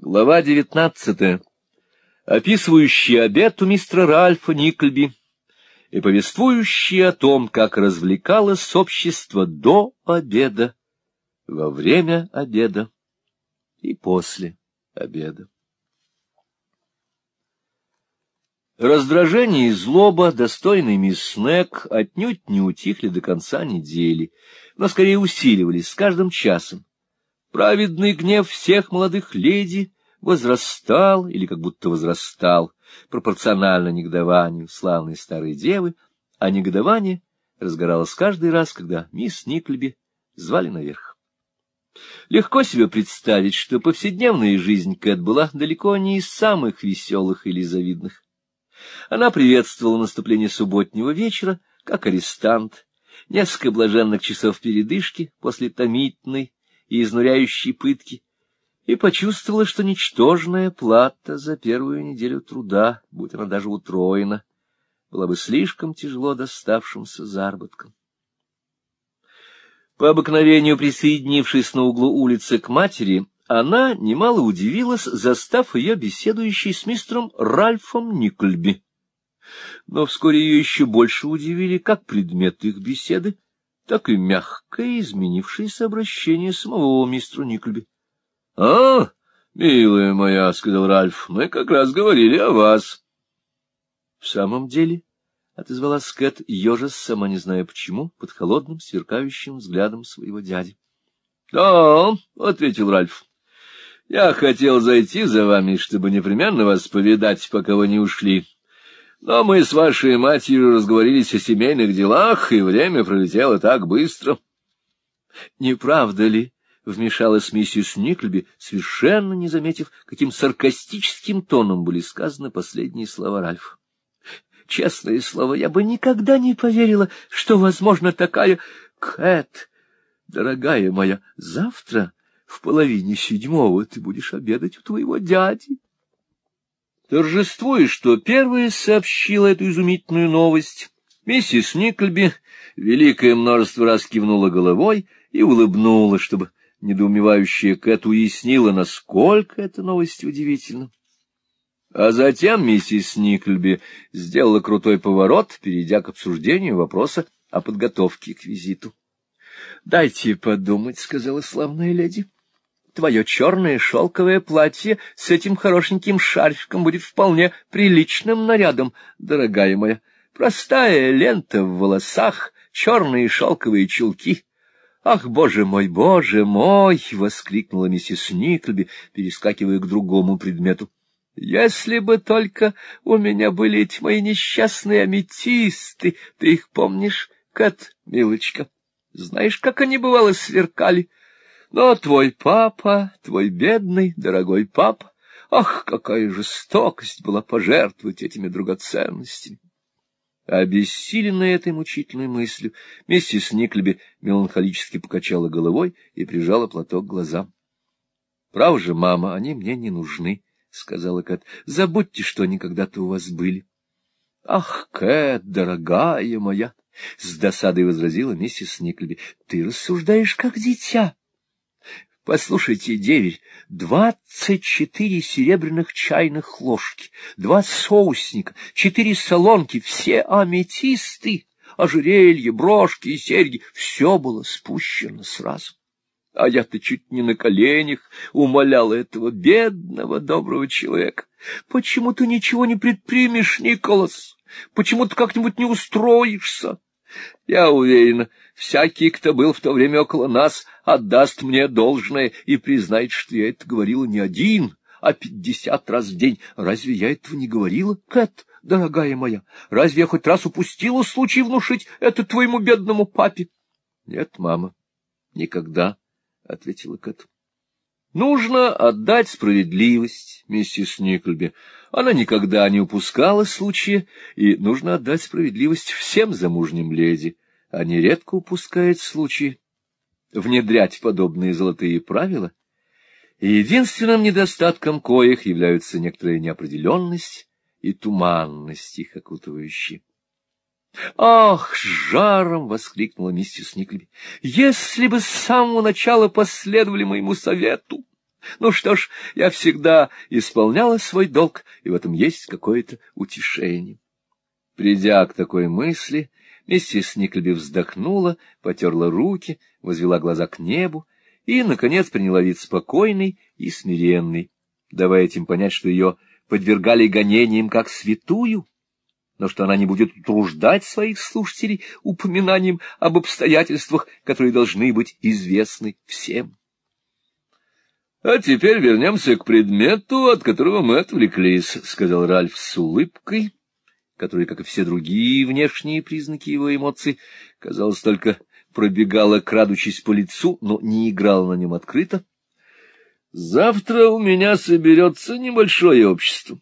Глава девятнадцатая, описывающая обед у мистера Ральфа Никльби и повествующая о том, как развлекалось общество до обеда, во время обеда и после обеда. Раздражение и злоба, достойный мисс Снег, отнюдь не утихли до конца недели, но скорее усиливались с каждым часом. Праведный гнев всех молодых леди возрастал или как будто возрастал пропорционально негодованию славной старой девы, а негодование разгоралось каждый раз, когда мисс Никльби звали наверх. Легко себе представить, что повседневная жизнь Кэт была далеко не из самых веселых или завидных. Она приветствовала наступление субботнего вечера, как арестант, несколько блаженных часов передышки после томительной и изнуряющей пытки, и почувствовала, что ничтожная плата за первую неделю труда, будь она даже утроена, была бы слишком тяжело доставшимся заработком. По обыкновению присоединившись на углу улицы к матери, она немало удивилась, застав ее беседующей с мистером Ральфом Никольби. Но вскоре ее еще больше удивили как предмет их беседы, так и мягкое изменившееся обращение самого мистера Никольби. — А, милая моя, — сказал Ральф, — мы как раз говорили о вас. — В самом деле, — отозвалась Кэт, ежес, сама не зная почему, под холодным, сверкающим взглядом своего дяди. — Да, — ответил Ральф, — я хотел зайти за вами, чтобы непременно вас повидать, пока вы не ушли. Но мы с вашей матерью разговорились о семейных делах, и время пролетело так быстро. — Не правда ли? — вмешалась миссис Никльби, совершенно не заметив, каким саркастическим тоном были сказаны последние слова Ральфа. — Честное слово, я бы никогда не поверила, что возможно такая... Кэт, дорогая моя, завтра в половине седьмого ты будешь обедать у твоего дяди. Торжествуя, что первая сообщила эту изумительную новость, миссис Никльби великое множество раз кивнула головой и улыбнула, чтобы недоумевающая Кэт уяснила, насколько эта новость удивительна. А затем миссис Никльби сделала крутой поворот, перейдя к обсуждению вопроса о подготовке к визиту. — Дайте подумать, — сказала славная леди. — Твое черное шелковое платье с этим хорошеньким шарфиком будет вполне приличным нарядом, дорогая моя. Простая лента в волосах, черные шелковые чулки. «Ах, боже мой, боже мой!» — воскликнула миссис Никльби, перескакивая к другому предмету. «Если бы только у меня были эти мои несчастные аметисты, ты их помнишь, Кэт, милочка? Знаешь, как они, бывало, сверкали?» Но твой папа, твой бедный, дорогой папа, ах, какая жестокость была пожертвовать этими драгоценностями! Обессиленная этой мучительной мыслью, миссис Никлеби меланхолически покачала головой и прижала платок к глазам. — Право же, мама, они мне не нужны, — сказала Кэт. — Забудьте, что они когда-то у вас были. — Ах, Кэт, дорогая моя! — с досадой возразила миссис Никлеби. — Ты рассуждаешь как дитя. Послушайте, деверь, двадцать четыре серебряных чайных ложки, два соусника, четыре солонки, все аметисты, ожерелья, брошки и серьги — все было спущено сразу. А я-то чуть не на коленях умоляла этого бедного доброго человека. Почему ты ничего не предпримешь, Николас? Почему ты как-нибудь не устроишься? Я уверена, всякий, кто был в то время около нас, отдаст мне должное и признает, что я это говорила не один, а пятьдесят раз в день. Разве я этого не говорила, Кэт, дорогая моя? Разве я хоть раз упустила случай внушить это твоему бедному папе? — Нет, мама, никогда, — ответила Кэт. Нужно отдать справедливость миссис Никльби. Она никогда не упускала случая, и нужно отдать справедливость всем замужним леди. Они редко упускают случаи внедрять подобные золотые правила, единственным недостатком коих являются некоторая неопределенность и туманность их окутывающие. «Ах!» — жаром воскликнула миссис Никлеби. «Если бы с самого начала последовали моему совету, Ну что ж, я всегда исполняла свой долг, и в этом есть какое-то утешение. Придя к такой мысли, миссис Никльби вздохнула, потерла руки, возвела глаза к небу и, наконец, приняла вид спокойный и смиренный, давая этим понять, что ее подвергали гонениям как святую, но что она не будет утруждать своих слушателей упоминанием об обстоятельствах, которые должны быть известны всем. — А теперь вернемся к предмету, от которого мы отвлеклись, — сказал Ральф с улыбкой, которая, как и все другие внешние признаки его эмоций, казалось, только пробегала, крадучись по лицу, но не играла на нем открыто. — Завтра у меня соберется небольшое общество.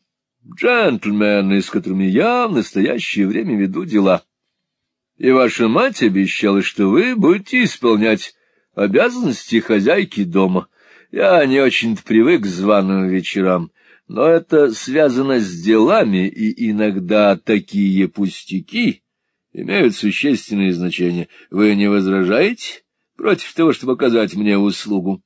Джентльмены, с которыми я в настоящее время веду дела. И ваша мать обещала, что вы будете исполнять обязанности хозяйки дома — я не очень-то привык к званым вечерам, но это связано с делами, и иногда такие пустяки имеют существенное значение. Вы не возражаете против того, чтобы оказать мне услугу? —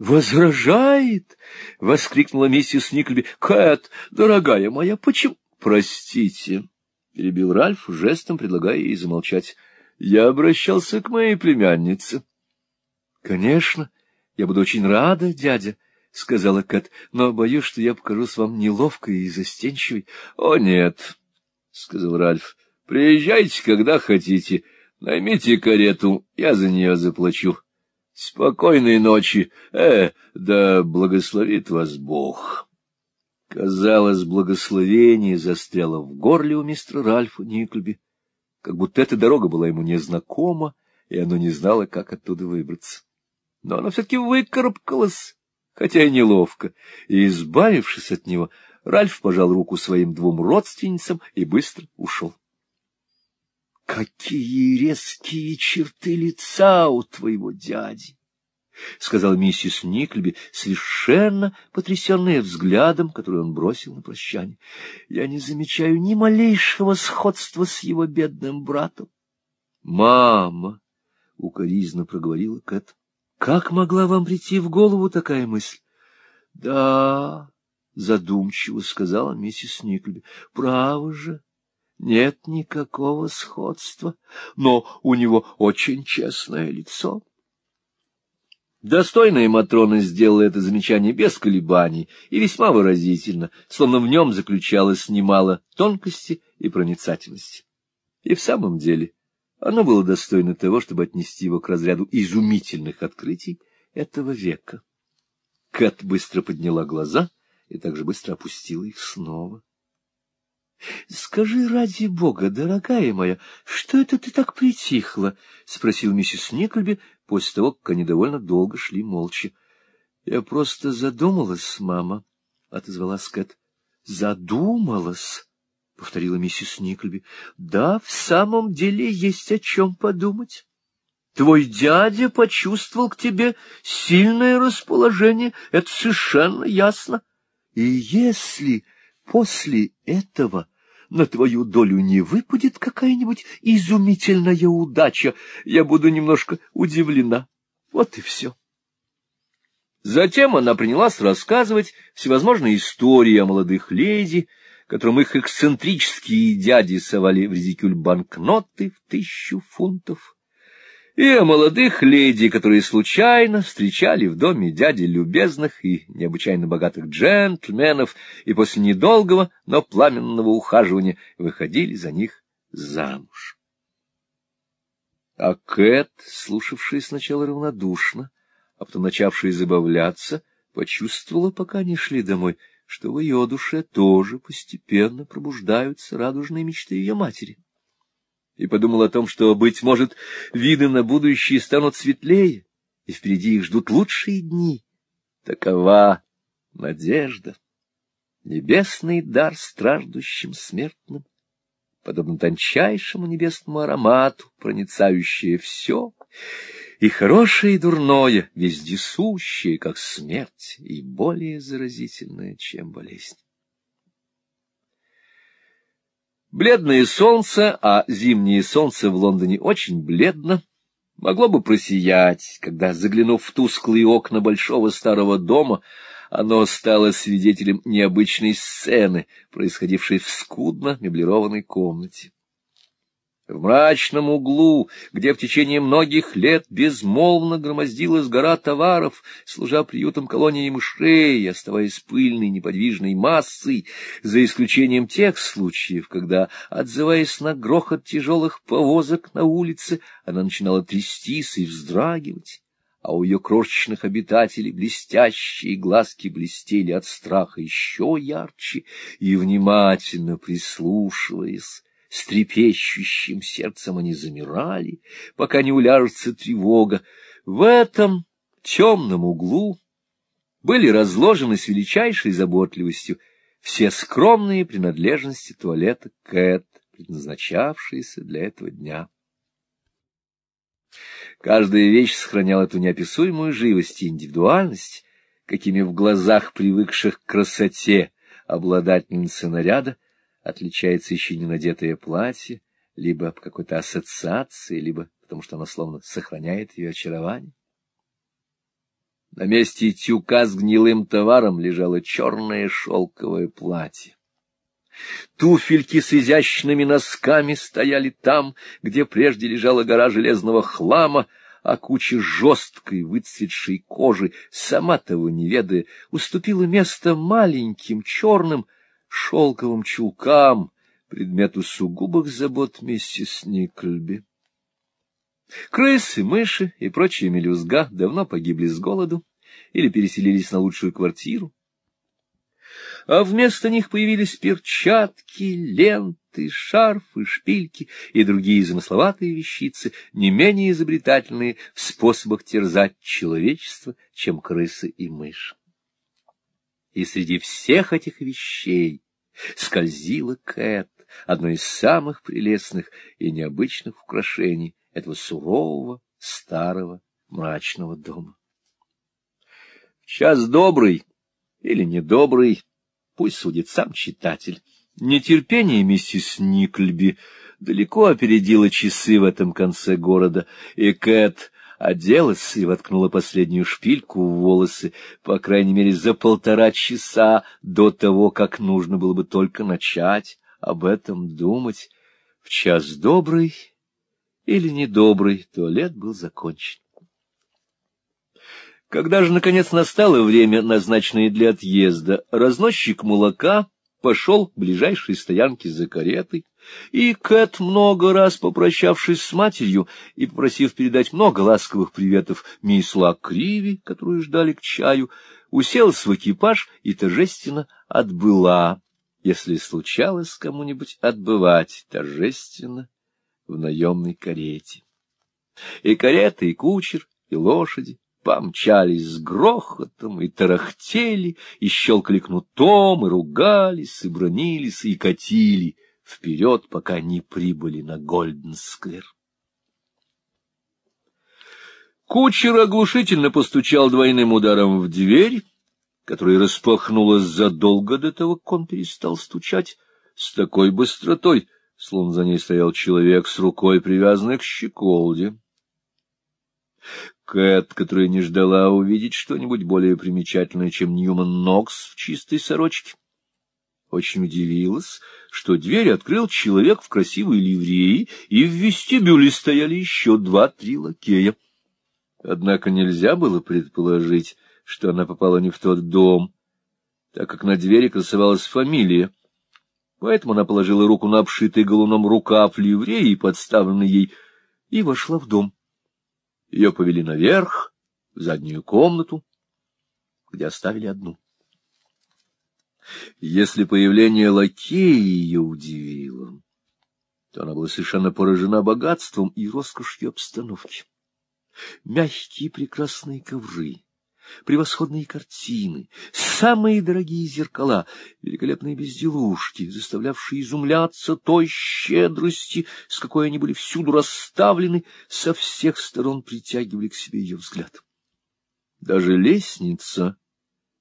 Возражает? — воскликнула миссис Никльби. — Кэт, дорогая моя, почему? — Простите, — перебил Ральф, жестом предлагая ей замолчать. — Я обращался к моей племяннице. — Конечно. — я буду очень рада, дядя, — сказала Кэт, — но боюсь, что я покажусь вам неловкой и застенчивой. — О, нет, — сказал Ральф, — приезжайте, когда хотите. Наймите карету, я за нее заплачу. Спокойной ночи. Э, да благословит вас Бог. Казалось, благословение застряло в горле у мистера Ральфа Никльби, как будто эта дорога была ему незнакома, и оно не знало, как оттуда выбраться но она все-таки выкарабкалась, хотя и неловко, и, избавившись от него, Ральф пожал руку своим двум родственницам и быстро ушел. — Какие резкие черты лица у твоего дяди! — сказала миссис Никльби, совершенно потрясенная взглядом, который он бросил на прощание. — Я не замечаю ни малейшего сходства с его бедным братом. — Мама! — укоризненно проговорила Кэт. Как могла вам прийти в голову такая мысль? — Да, — задумчиво сказала миссис Никльби, — право же, нет никакого сходства, но у него очень честное лицо. Достойная Матрона сделала это замечание без колебаний и весьма выразительно, словно в нем заключалось немало тонкости и проницательности. И в самом деле оно было достойно того, чтобы отнести его к разряду изумительных открытий этого века. Кэт быстро подняла глаза и также быстро опустила их снова. — Скажи ради бога, дорогая моя, что это ты так притихла? — спросил миссис Никльби после того, как они довольно долго шли молча. — Я просто задумалась, мама, — отозвалась Кэт. — Задумалась? — повторила миссис Никльби. — Да, в самом деле есть о чем подумать. Твой дядя почувствовал к тебе сильное расположение, это совершенно ясно. И если после этого на твою долю не выпадет какая-нибудь изумительная удача, я буду немножко удивлена. Вот и все. Затем она принялась рассказывать всевозможные истории о молодых леди, которым их эксцентрические дяди совали в редикюль банкноты в тысячу фунтов, и о молодых леди, которые случайно встречали в доме дяди любезных и необычайно богатых джентльменов, и после недолгого, но пламенного ухаживания выходили за них замуж. А Кэт, слушавшая сначала равнодушно, а потом начавшая забавляться, почувствовала, пока они шли домой, что в ее душе тоже постепенно пробуждаются радужные мечты ее матери. И подумал о том, что, быть может, виды на будущее станут светлее, и впереди их ждут лучшие дни. Такова надежда, небесный дар страждущим смертным, подобно тончайшему небесному аромату, проницающее все — и хорошее, и дурное, вездесущее, как смерть, и более заразительное, чем болезнь. Бледное солнце, а зимнее солнце в Лондоне очень бледно, могло бы просиять, когда, заглянув в тусклые окна большого старого дома, оно стало свидетелем необычной сцены, происходившей в скудно меблированной комнате. В мрачном углу, где в течение многих лет безмолвно громоздилась гора товаров, служа приютом колонии мышей, оставаясь пыльной неподвижной массой, за исключением тех случаев, когда, отзываясь на грохот тяжелых повозок на улице, она начинала трястись и вздрагивать, а у ее крошечных обитателей блестящие глазки блестели от страха еще ярче, и, внимательно прислушиваясь, с трепещущим сердцем они замирали, пока не уляжется тревога. В этом темном углу были разложены с величайшей заботливостью все скромные принадлежности туалета Кэт, предназначавшиеся для этого дня. Каждая вещь сохраняла эту неописуемую живость и индивидуальность, какими в глазах привыкших к красоте обладательницы наряда отличается еще не надетое платье, либо по какой-то ассоциации, либо потому что оно словно сохраняет ее очарование. На месте тюка с гнилым товаром лежало черное шелковое платье. Туфельки с изящными носками стояли там, где прежде лежала гора железного хлама, а куча жесткой выцветшей кожи, сама того не ведая, уступила место маленьким черным шелковым чулкам, предмету сугубых забот миссис Никльби. Крысы, мыши и прочие мелюзга давно погибли с голоду или переселились на лучшую квартиру, а вместо них появились перчатки, ленты, шарфы, шпильки и другие замысловатые вещицы, не менее изобретательные в способах терзать человечество, чем крысы и мыши. И среди всех этих вещей скользила Кэт, одно из самых прелестных и необычных украшений этого сурового, старого, мрачного дома. Час добрый или недобрый, пусть судит сам читатель. Нетерпение миссис Никльби далеко опередило часы в этом конце города, и Кэт оделась и воткнула последнюю шпильку в волосы, по крайней мере, за полтора часа до того, как нужно было бы только начать об этом думать. В час добрый или недобрый туалет был закончен. Когда же, наконец, настало время, назначенное для отъезда, разносчик молока пошел к ближайшей стоянке за каретой, и Кэт, много раз попрощавшись с матерью и попросив передать много ласковых приветов мисс Лакриви, которую ждали к чаю, уселась в экипаж и торжественно отбыла, если случалось кому-нибудь отбывать торжественно в наемной карете. И карета, и кучер, и лошади помчались с грохотом, и тарахтели, и щелкали кнутом, и ругались, и бронились, и катили — вперед, пока не прибыли на Гольденсквер. Кучер оглушительно постучал двойным ударом в дверь, которая распахнулась задолго до того, как он перестал стучать, с такой быстротой, словно за ней стоял человек с рукой, привязанной к щеколде. Кэт, которая не ждала увидеть что-нибудь более примечательное, чем Ньюман Нокс в чистой сорочке, очень удивилась, что дверь открыл человек в красивой ливреи, и в вестибюле стояли еще два-три лакея. Однако нельзя было предположить, что она попала не в тот дом, так как на двери красовалась фамилия. Поэтому она положила руку на обшитый голуном рукав ливреи, подставленный ей, и вошла в дом. Ее повели наверх, в заднюю комнату, где оставили одну. Если появление лакея ее удивило, то она была совершенно поражена богатством и роскошью обстановки. Мягкие прекрасные ковры, превосходные картины, самые дорогие зеркала, великолепные безделушки, заставлявшие изумляться той щедрости, с какой они были всюду расставлены, со всех сторон притягивали к себе ее взгляд. Даже лестница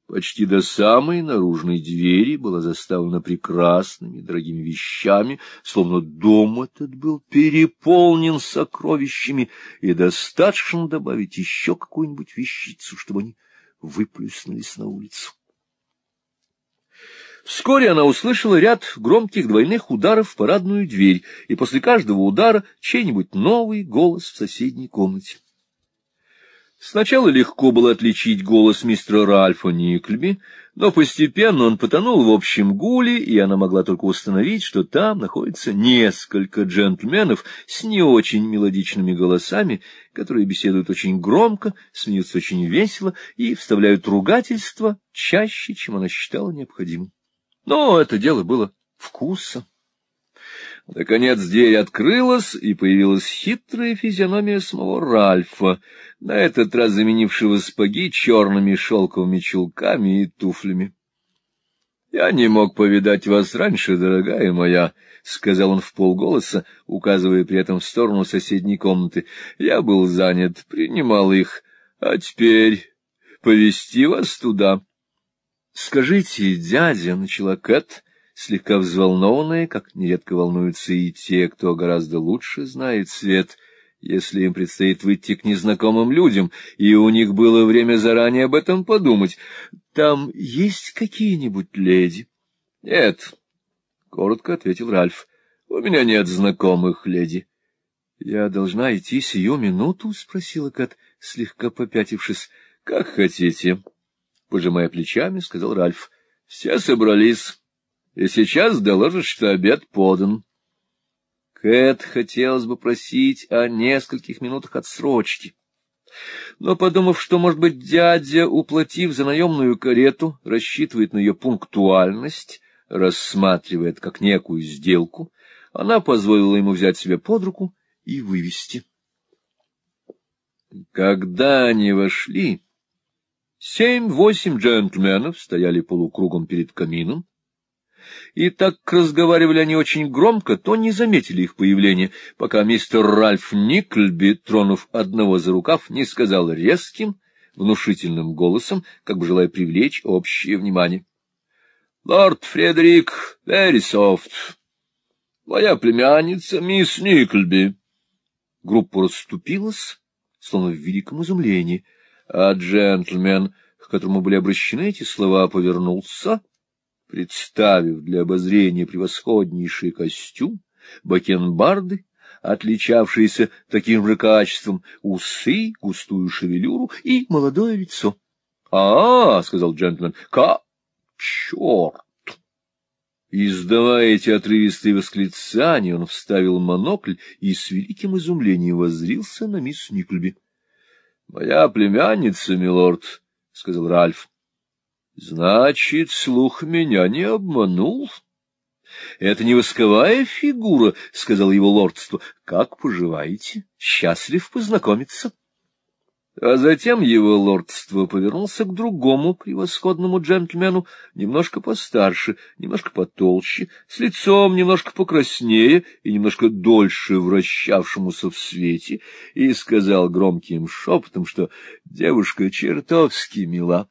Почти до самой наружной двери была заставлена прекрасными дорогими вещами, словно дом этот был переполнен сокровищами, и достаточно добавить еще какую-нибудь вещицу, чтобы они выплюснулись на улицу. Вскоре она услышала ряд громких двойных ударов в парадную дверь, и после каждого удара чей-нибудь новый голос в соседней комнате. Сначала легко было отличить голос мистера Ральфа Никльби, но постепенно он потонул в общем гуле, и она могла только установить, что там находится несколько джентльменов с не очень мелодичными голосами, которые беседуют очень громко, смеются очень весело и вставляют ругательства чаще, чем она считала необходимым. Но это дело было вкуса. Наконец дверь открылась, и появилась хитрая физиономия самого Ральфа, на этот раз заменившего спаги черными шелковыми чулками и туфлями. — Я не мог повидать вас раньше, дорогая моя, — сказал он в полголоса, указывая при этом в сторону соседней комнаты. — Я был занят, принимал их, а теперь повести вас туда. — Скажите, дядя, — начала Кэт, слегка взволнованные, как нередко волнуются и те, кто гораздо лучше знает свет, если им предстоит выйти к незнакомым людям, и у них было время заранее об этом подумать. Там есть какие-нибудь леди? — Нет, — коротко ответил Ральф. — У меня нет знакомых леди. — Я должна идти сию минуту? — спросила Кат, слегка попятившись. — Как хотите, — пожимая плечами, сказал Ральф. — Все собрались и сейчас доложат, что обед подан. Кэт хотелось бы просить о нескольких минутах отсрочки. Но, подумав, что, может быть, дядя, уплатив за наемную карету, рассчитывает на ее пунктуальность, рассматривает как некую сделку, она позволила ему взять себя под руку и вывести. Когда они вошли, семь-восемь джентльменов стояли полукругом перед камином, и так разговаривали они очень громко, то не заметили их появления, пока мистер Ральф Никльби, тронув одного за рукав, не сказал резким, внушительным голосом, как бы желая привлечь общее внимание. — Лорд Фредерик Верисофт, моя племянница мисс Никльби. Группа расступилась, словно в великом изумлении, а джентльмен, к которому были обращены эти слова, повернулся представив для обозрения превосходнейший костюм, бакенбарды, отличавшиеся таким же качеством, усы, густую шевелюру и молодое лицо. — А, — сказал джентльмен, — ка... черт! Издавая эти отрывистые восклицания, он вставил монокль и с великим изумлением воззрился на мисс Никльби. — Моя племянница, милорд, — сказал Ральф. Значит, слух меня не обманул. — Это не восковая фигура, — сказал его лордство. — Как поживаете? Счастлив познакомиться. А затем его лордство повернулся к другому превосходному джентльмену, немножко постарше, немножко потолще, с лицом немножко покраснее и немножко дольше вращавшемуся в свете, и сказал громким шепотом, что девушка чертовски мила.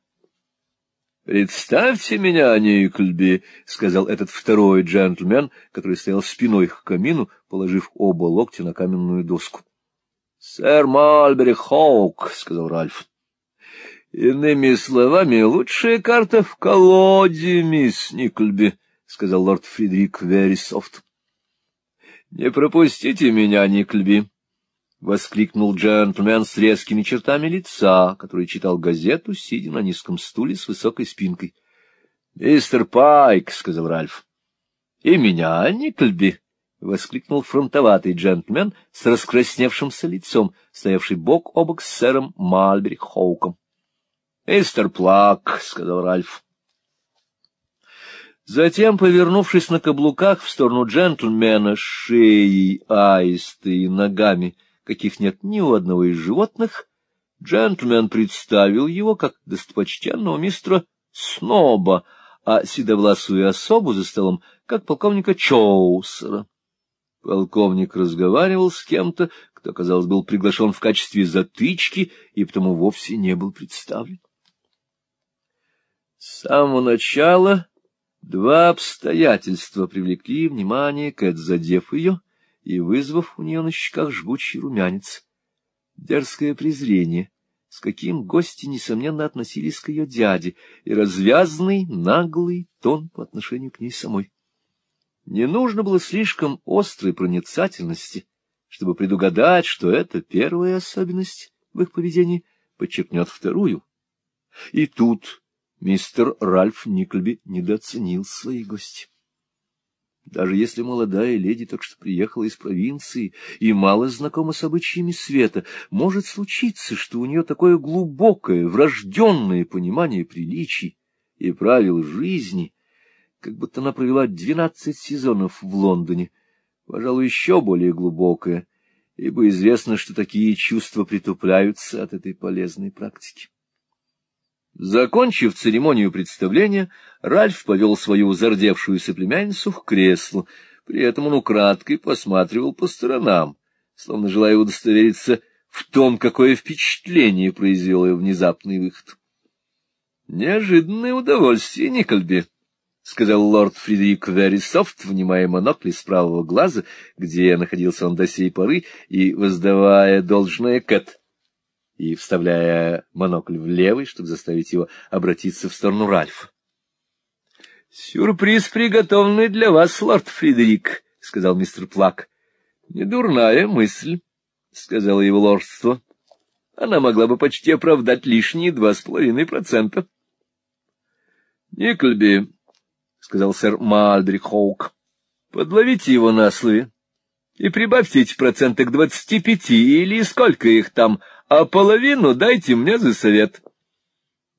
«Представьте меня, Никльби», — сказал этот второй джентльмен, который стоял спиной к камину, положив оба локтя на каменную доску. «Сэр Мальбери Хоук», — сказал Ральф. «Иными словами, лучшая карта в колоде, мисс Никльби», — сказал лорд Фридрик Верисофт. «Не пропустите меня, Никльби», — воскликнул джентльмен с резкими чертами лица, который читал газету, сидя на низком стуле с высокой спинкой. — Мистер Пайк, — сказал Ральф. — И меня, Никльби, — воскликнул фронтоватый джентльмен с раскрасневшимся лицом, стоявший бок о бок с сэром Мальбери Хоуком. — Мистер Плак, — сказал Ральф. Затем, повернувшись на каблуках в сторону джентльмена шеей, аистой и ногами, — каких нет ни у одного из животных, джентльмен представил его как достопочтенного мистера Сноба, а седовласую особу за столом как полковника Чоусера. Полковник разговаривал с кем-то, кто, казалось, был приглашен в качестве затычки и потому вовсе не был представлен. С самого начала два обстоятельства привлекли внимание Кэт, задев ее и вызвав у нее на щеках жгучий румянец. Дерзкое презрение, с каким гости, несомненно, относились к ее дяде, и развязанный, наглый тон по отношению к ней самой. Не нужно было слишком острой проницательности, чтобы предугадать, что эта первая особенность в их поведении подчеркнет вторую. И тут мистер Ральф Никльби недооценил свои гости. Даже если молодая леди только что приехала из провинции и мало знакома с обычаями света, может случиться, что у нее такое глубокое, врожденное понимание приличий и правил жизни, как будто она провела двенадцать сезонов в Лондоне, пожалуй, еще более глубокое, ибо известно, что такие чувства притупляются от этой полезной практики. Закончив церемонию представления, Ральф повел свою зардевшуюся племянницу в кресло, при этом он украдкой посматривал по сторонам, словно желая удостовериться в том, какое впечатление произвел ее внезапный выход. Неожиданное удовольствие, Никольби, — сказал лорд Фредерик Верисофт, внимая монокли с правого глаза, где находился он до сей поры, и воздавая должное Кэт и вставляя монокль в левый, чтобы заставить его обратиться в сторону Ральфа. — Сюрприз, приготовленный для вас, лорд Фредерик, — сказал мистер Плак. — Недурная мысль, — сказала его лордство. Она могла бы почти оправдать лишние два с половиной процента. — Никольби, — сказал сэр Мальбери Хоук, — подловите его на слове и прибавьте эти проценты к двадцати пяти, или сколько их там, а половину дайте мне за совет.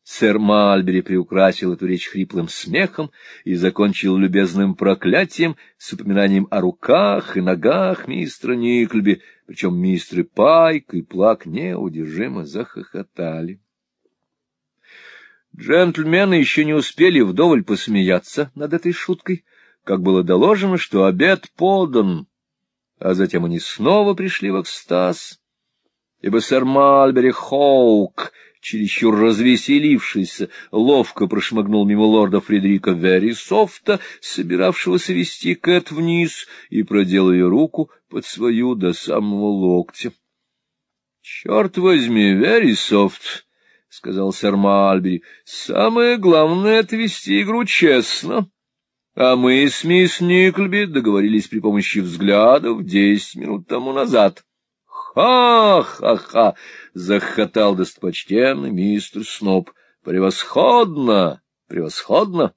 Сэр Мальбери приукрасил эту речь хриплым смехом и закончил любезным проклятием с упоминанием о руках и ногах мистера Никльби, причем мистеры Пайк и Плак неудержимо захохотали. Джентльмены еще не успели вдоволь посмеяться над этой шуткой, как было доложено, что обед подан, а затем они снова пришли в экстаз ибо сэр Мальбери Хоук, чересчур развеселившийся, ловко прошмыгнул мимо лорда Фредерика Верисофта, собиравшегося вести Кэт вниз, и продел ее руку под свою до самого локтя. — Черт возьми, Верисофт! — сказал сэр Мальбери. — Самое главное — отвести игру честно. А мы с мисс Никльби договорились при помощи взглядов десять минут тому назад. — «Ха-ха-ха!» — захохотал достопочтенный мистер Сноб. «Превосходно! Превосходно!»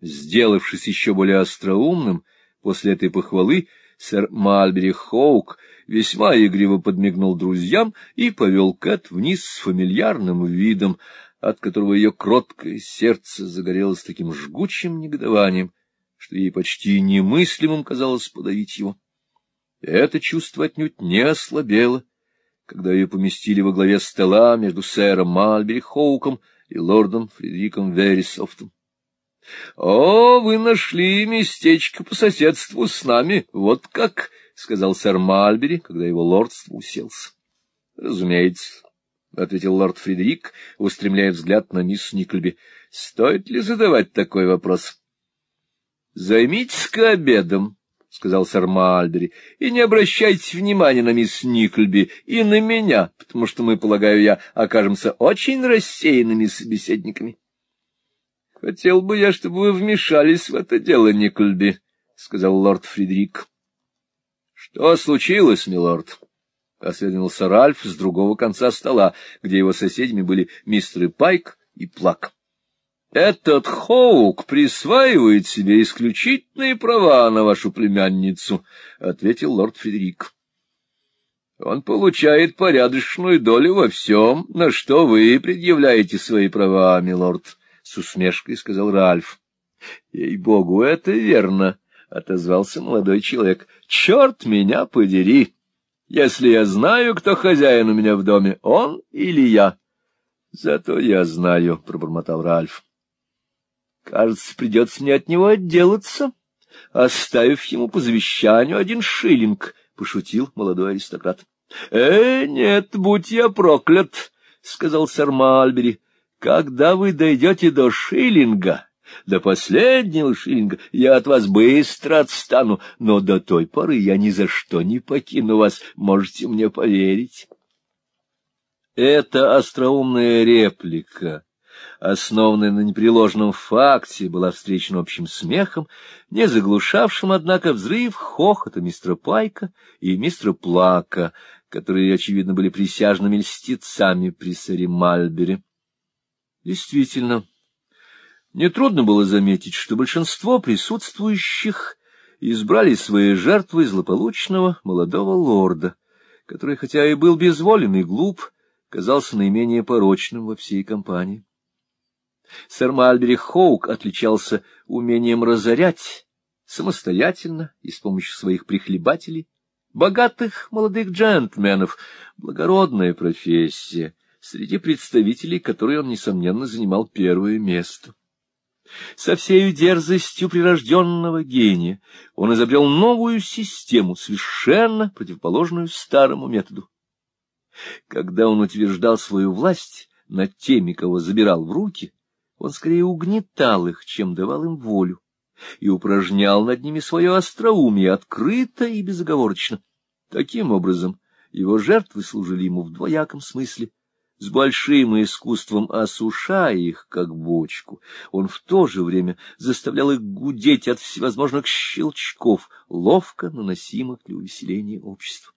Сделавшись еще более остроумным, после этой похвалы сэр Мальбери Хоук весьма игриво подмигнул друзьям и повел Кэт вниз с фамильярным видом, от которого ее кроткое сердце загорелось таким жгучим негодованием, что ей почти немыслимым казалось подавить его. Это чувство отнюдь не ослабело, когда ее поместили во главе стола между сэром Мальбери Хоуком и лордом Фредериком Верисофтом. — О, вы нашли местечко по соседству с нами, вот как, — сказал сэр Мальбери, когда его лордство уселся. — Разумеется, — ответил лорд Фредерик, устремляя взгляд на мисс Никльби. — Стоит ли задавать такой вопрос? — Займитесь-ка обедом, — сказал сэр Мальбери, — и не обращайте внимания на мисс Никльби и на меня, потому что мы, полагаю я, окажемся очень рассеянными собеседниками. — Хотел бы я, чтобы вы вмешались в это дело, Никльби, — сказал лорд Фредерик. — Что случилось, милорд? — осведомился Ральф с другого конца стола, где его соседями были мистеры Пайк и Плак. Этот Хоук присваивает себе исключительные права на вашу племянницу, — ответил лорд Фредерик. Он получает порядочную долю во всем, на что вы предъявляете свои права, милорд, — с усмешкой сказал Ральф. — Ей-богу, это верно, — отозвался молодой человек. — Черт меня подери! Если я знаю, кто хозяин у меня в доме, он или я. — Зато я знаю, — пробормотал Ральф. Кажется, придется мне от него отделаться, оставив ему по завещанию один шиллинг, — пошутил молодой аристократ. — Э, нет, будь я проклят, — сказал сэр Мальбери. когда вы дойдете до шиллинга, до последнего шиллинга, я от вас быстро отстану, но до той поры я ни за что не покину вас, можете мне поверить. Эта остроумная реплика, основанная на непреложном факте, была встречена общим смехом, не заглушавшим, однако, взрыв хохота мистера Пайка и мистера Плака, которые, очевидно, были присяжными льстецами при сэре Мальбере. Действительно, нетрудно было заметить, что большинство присутствующих избрали свои жертвы злополучного молодого лорда, который, хотя и был безволен и глуп, казался наименее порочным во всей компании. Сэр Мальбери Хоук отличался умением разорять самостоятельно и с помощью своих прихлебателей богатых молодых джентльменов, благородная профессия, среди представителей которой он, несомненно, занимал первое место. Со всей дерзостью прирожденного гения он изобрел новую систему, совершенно противоположную старому методу. Когда он утверждал свою власть над теми, кого забирал в руки, он скорее угнетал их, чем давал им волю, и упражнял над ними свое остроумие открыто и безоговорочно. Таким образом, его жертвы служили ему в двояком смысле. С большим искусством осушая их, как бочку, он в то же время заставлял их гудеть от всевозможных щелчков, ловко наносимых для увеселения общества.